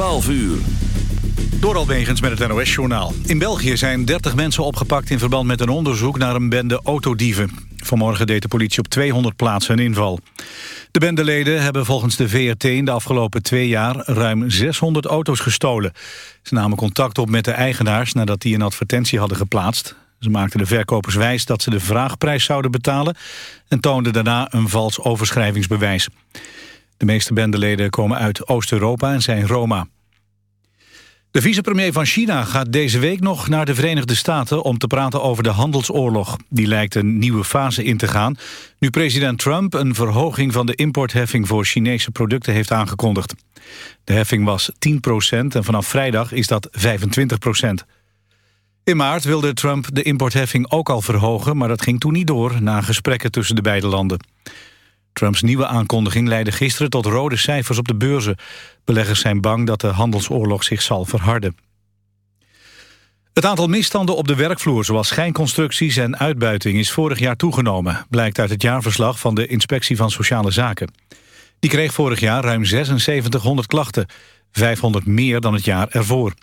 12 uur. Door Alwegens met het NOS-journaal. In België zijn 30 mensen opgepakt in verband met een onderzoek naar een bende autodieven. Vanmorgen deed de politie op 200 plaatsen een inval. De bendeleden hebben volgens de VRT in de afgelopen twee jaar ruim 600 auto's gestolen. Ze namen contact op met de eigenaars nadat die een advertentie hadden geplaatst. Ze maakten de verkopers wijs dat ze de vraagprijs zouden betalen... en toonden daarna een vals overschrijvingsbewijs. De meeste bendeleden komen uit Oost-Europa en zijn Roma. De vicepremier van China gaat deze week nog naar de Verenigde Staten... om te praten over de handelsoorlog. Die lijkt een nieuwe fase in te gaan... nu president Trump een verhoging van de importheffing... voor Chinese producten heeft aangekondigd. De heffing was 10% en vanaf vrijdag is dat 25% In maart wilde Trump de importheffing ook al verhogen... maar dat ging toen niet door na gesprekken tussen de beide landen. Trumps nieuwe aankondiging leidde gisteren tot rode cijfers op de beurzen. Beleggers zijn bang dat de handelsoorlog zich zal verharden. Het aantal misstanden op de werkvloer, zoals schijnconstructies en uitbuiting, is vorig jaar toegenomen, blijkt uit het jaarverslag van de Inspectie van Sociale Zaken. Die kreeg vorig jaar ruim 7600 klachten, 500 meer dan het jaar ervoor.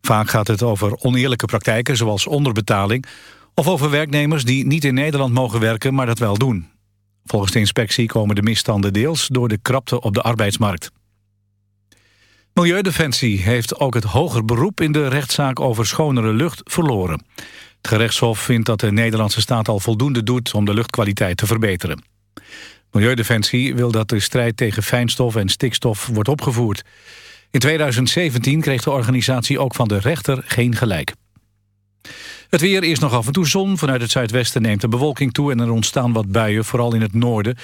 Vaak gaat het over oneerlijke praktijken, zoals onderbetaling, of over werknemers die niet in Nederland mogen werken, maar dat wel doen. Volgens de inspectie komen de misstanden deels door de krapte op de arbeidsmarkt. Milieudefensie heeft ook het hoger beroep in de rechtszaak over schonere lucht verloren. Het gerechtshof vindt dat de Nederlandse staat al voldoende doet om de luchtkwaliteit te verbeteren. Milieudefensie wil dat de strijd tegen fijnstof en stikstof wordt opgevoerd. In 2017 kreeg de organisatie ook van de rechter geen gelijk. Het weer is nog af en toe zon. Vanuit het zuidwesten neemt de bewolking toe en er ontstaan wat buien, vooral in het noorden.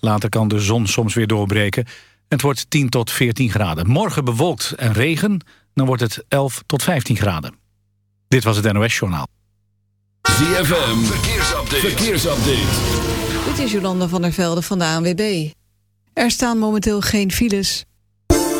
Later kan de zon soms weer doorbreken. Het wordt 10 tot 14 graden. Morgen bewolkt en regen, dan wordt het 11 tot 15 graden. Dit was het NOS Journaal. ZFM, verkeersupdate. verkeersupdate. Dit is Jolanda van der Velde van de ANWB. Er staan momenteel geen files.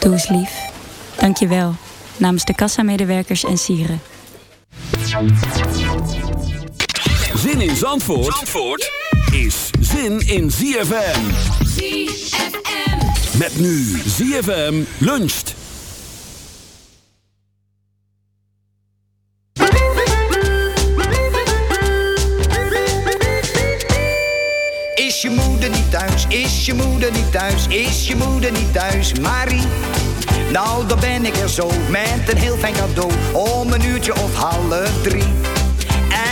Doe eens lief. Dank je wel. Namens de kassamedewerkers en sieren. Zin in Zandvoort, Zandvoort is zin in ZFM. ZFM. Met nu ZFM luncht. je moeder niet thuis? Is je moeder niet thuis, Marie? Nou, dan ben ik er zo met een heel fijn cadeau om een uurtje of half drie.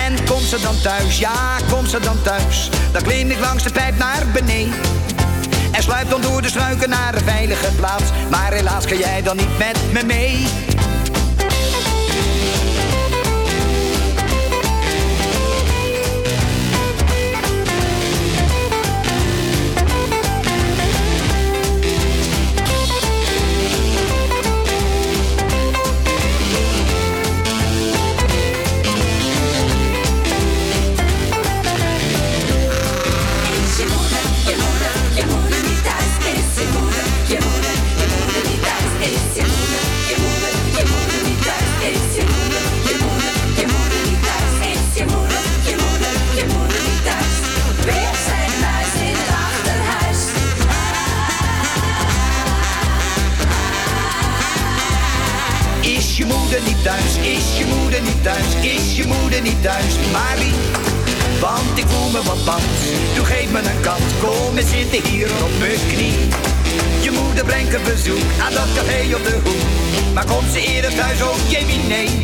En komt ze dan thuis, ja, komt ze dan thuis? Dan klim ik langs de pijp naar beneden. En sluip dan door de struiken naar een veilige plaats. Maar helaas kan jij dan niet met me mee. Is je moeder niet thuis? Is je moeder niet thuis? Marie, want ik voel me wat bang. Doe geef me een kant. kom en zitten hier op mijn knie. Je moeder brengt een bezoek aan dat café op de hoek. Maar komt ze eerder thuis ook, je Jamie?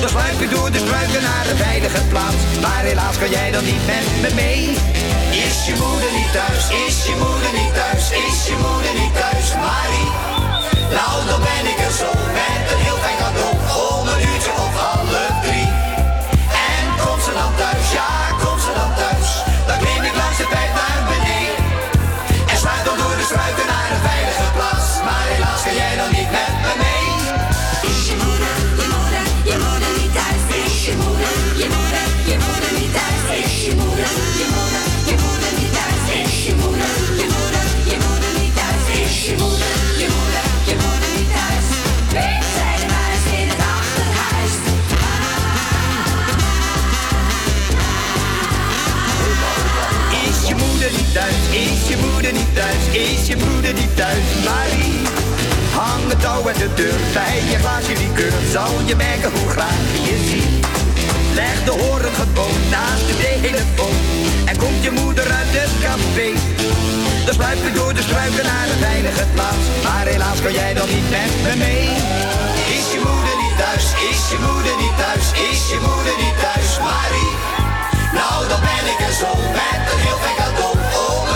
Dan sluip je door de struiken naar de veilige plaats. Maar helaas kan jij dan niet met me mee. Is je moeder niet thuis? Is je moeder niet thuis? Is je moeder niet thuis? Marie. Nou, dan ben ik een zo met een heel fijn cadeau. Om een uurtje of half drie. En komt ze dan thuis, ja, komt ze dan thuis. moeder niet thuis? Is je moeder niet thuis? Marie, hang het touw uit de deur. Bij je glaasje liqueur zal je merken hoe graag je ziet. Leg de horen gewoon naast de telefoon. En komt je moeder uit het café. Dan sluip je door de struiken naar een veilige plaats. Maar helaas kan jij dan niet met me mee. Is je moeder niet thuis? Is je moeder niet thuis? Is je moeder niet thuis, Marie? Nou, dan ben ik er zo met een heel gek dat Oh,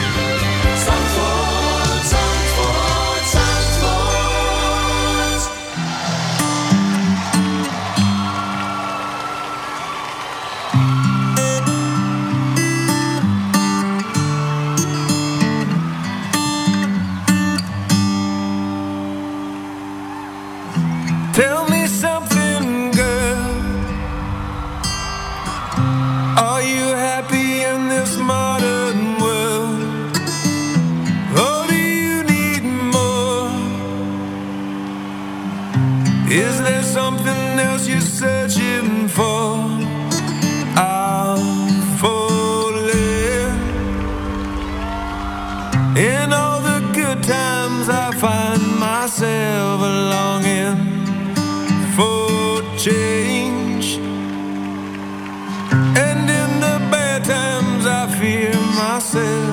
我。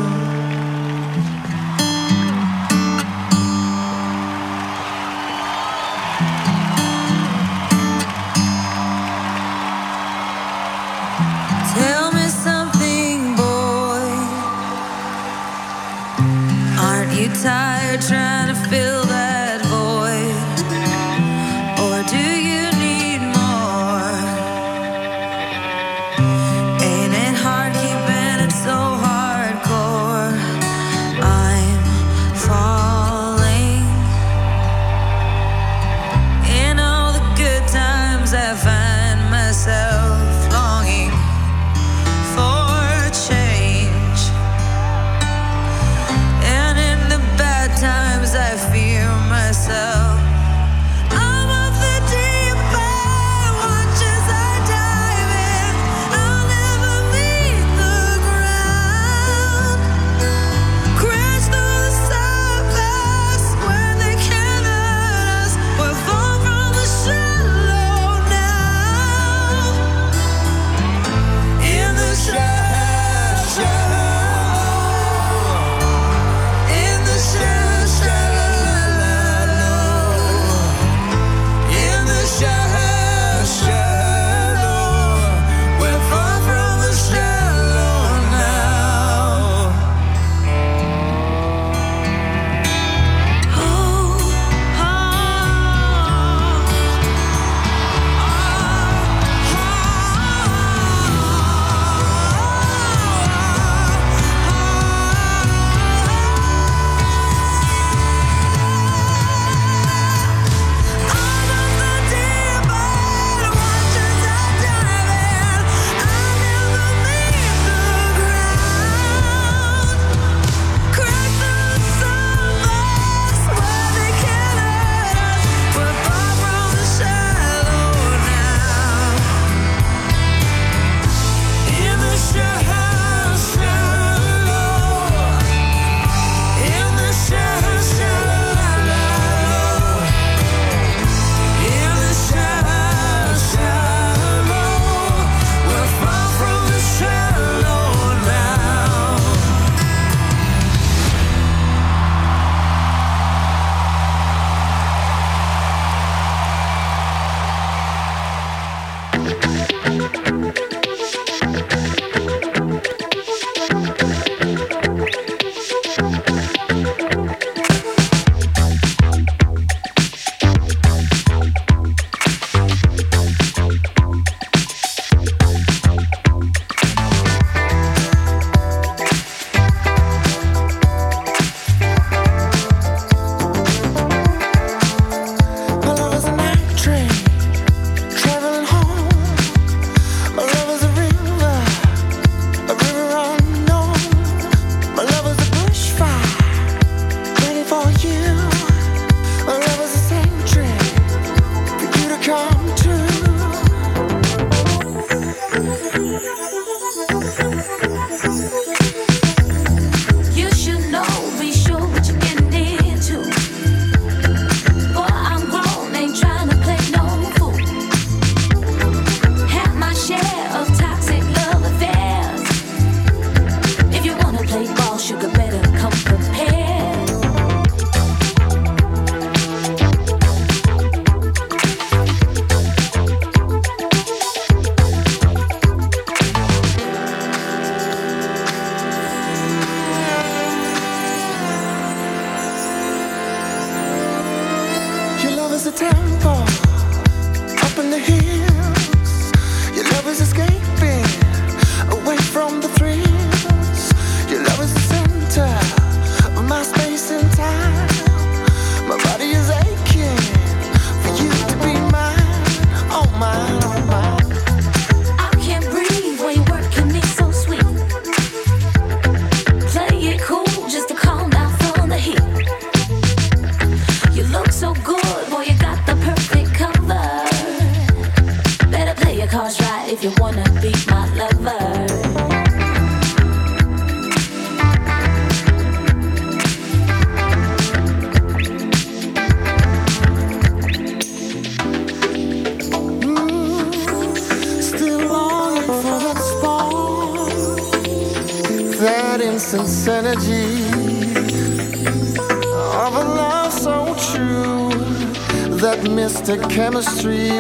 the chemistry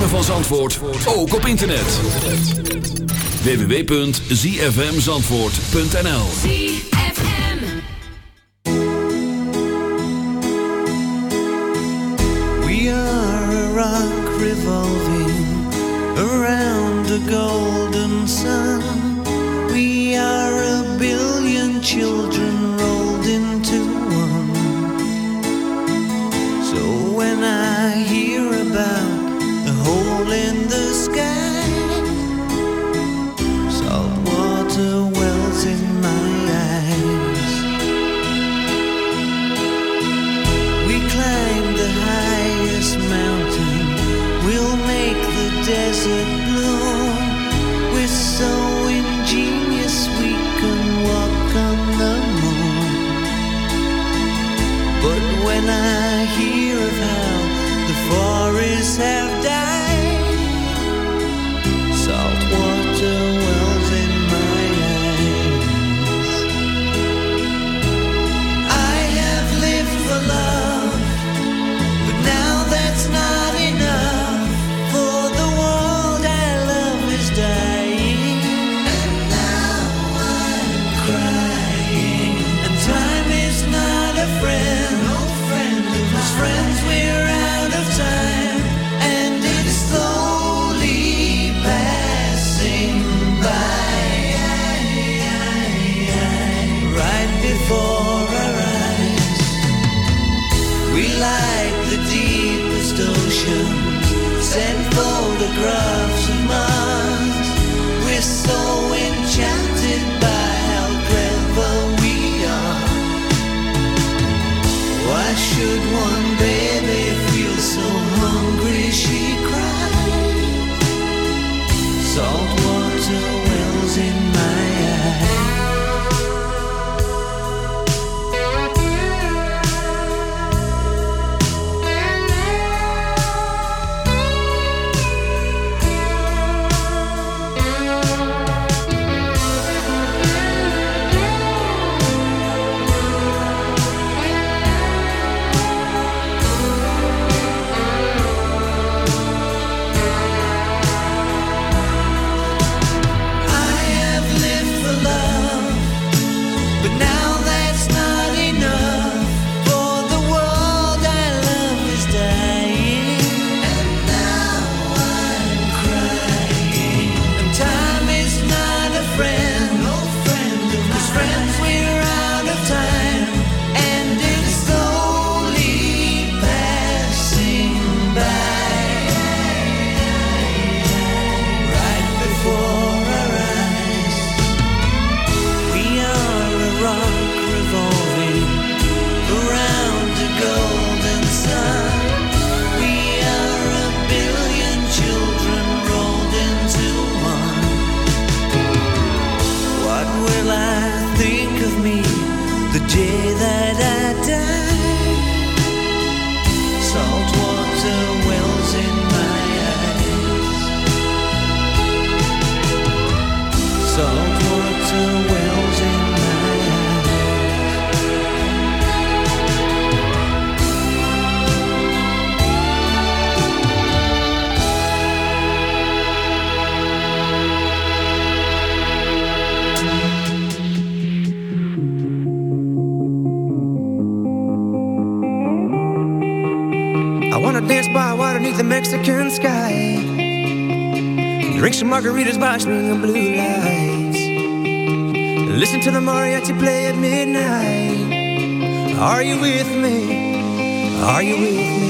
ritme van Zandvoort ook op internet. www.zfmzandvoort.nl We are a rock revolving around the golden sun. We are a billion children photographs the Mexican sky. Drink some margaritas by swinging blue lights. Listen to the mariachi play at midnight. Are you with me? Are you with me?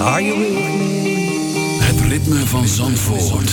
Are you with me? Het ritme van Zandvoort.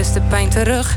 is de pijn terug.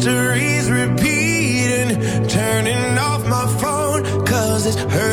history's repeating, turning off my phone, cause it's hurting.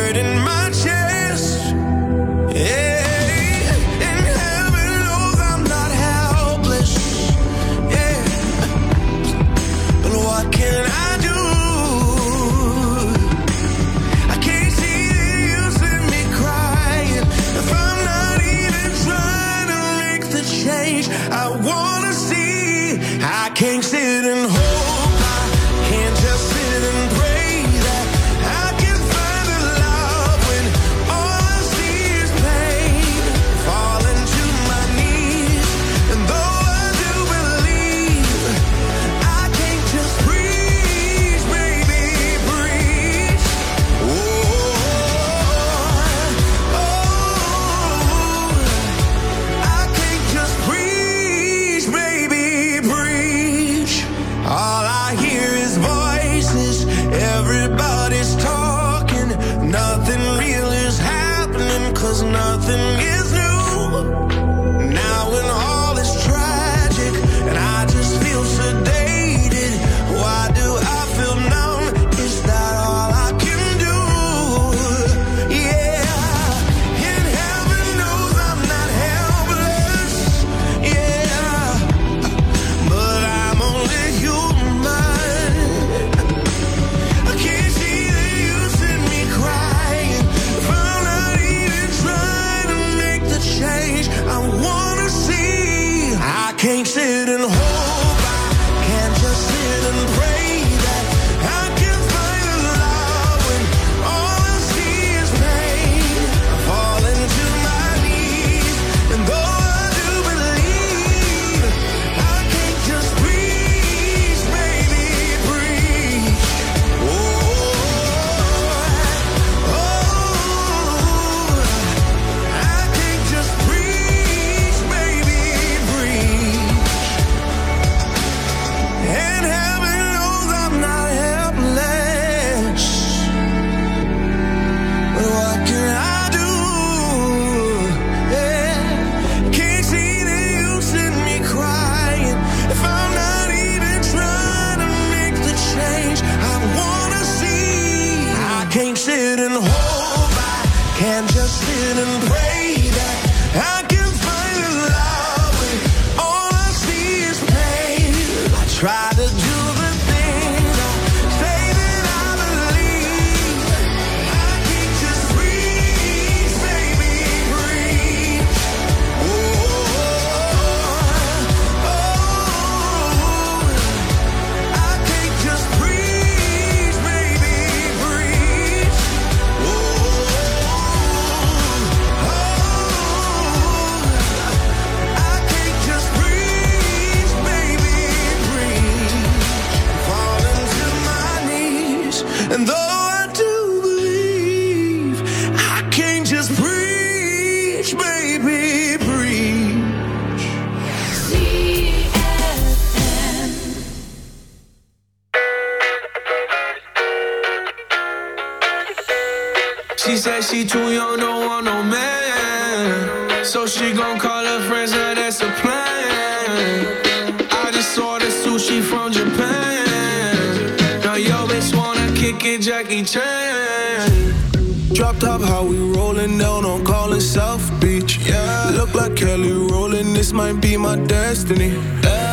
up like Kelly rolling. This might be my destiny.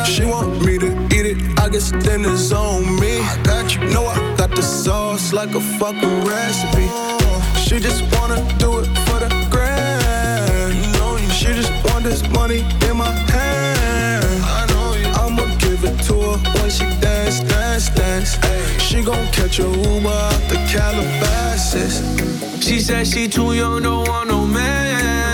She want me to eat it. I guess dinner's on me. I got you. Know I got the sauce like a fucking recipe. She just wanna do it for the grand. She just want this money in my hand. I'ma give it to her when she dance, dance, dance. She gon' catch a Uber out the Calabasas. She said she too young, don't want no man.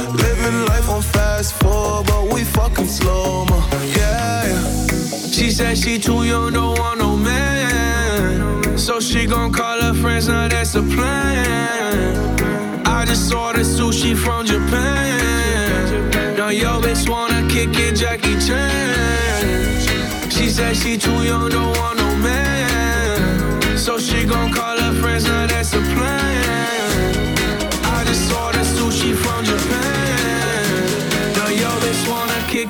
fast forward, but we fucking slow mo. Yeah, yeah. She said she too young, don't want no man. So she gon' call her friends, now that's the plan. I just ordered sushi from Japan. Now yo bitch wanna kick it, Jackie Chan. She said she too young, don't want no man. So she gon' call her friends, now that's the plan. I just ordered sushi from Japan.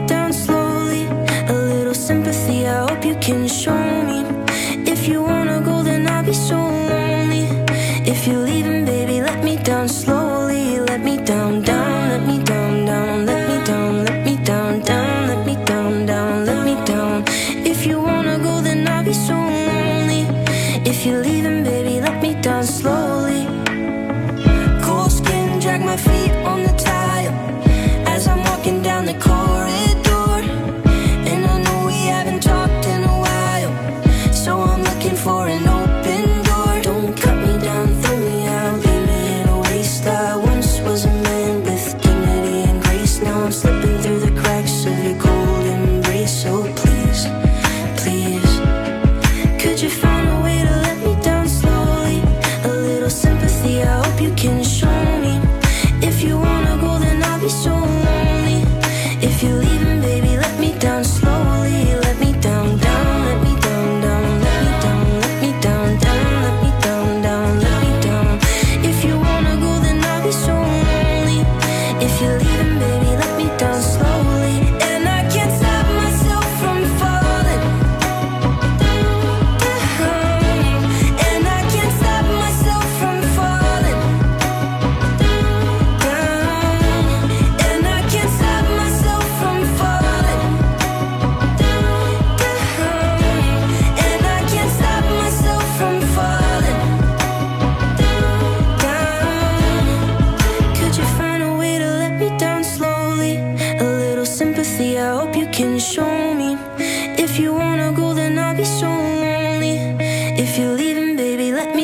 down slowly. A little sympathy, I hope you can show me. If you wanna go, then I'll be so lonely. If you're leaving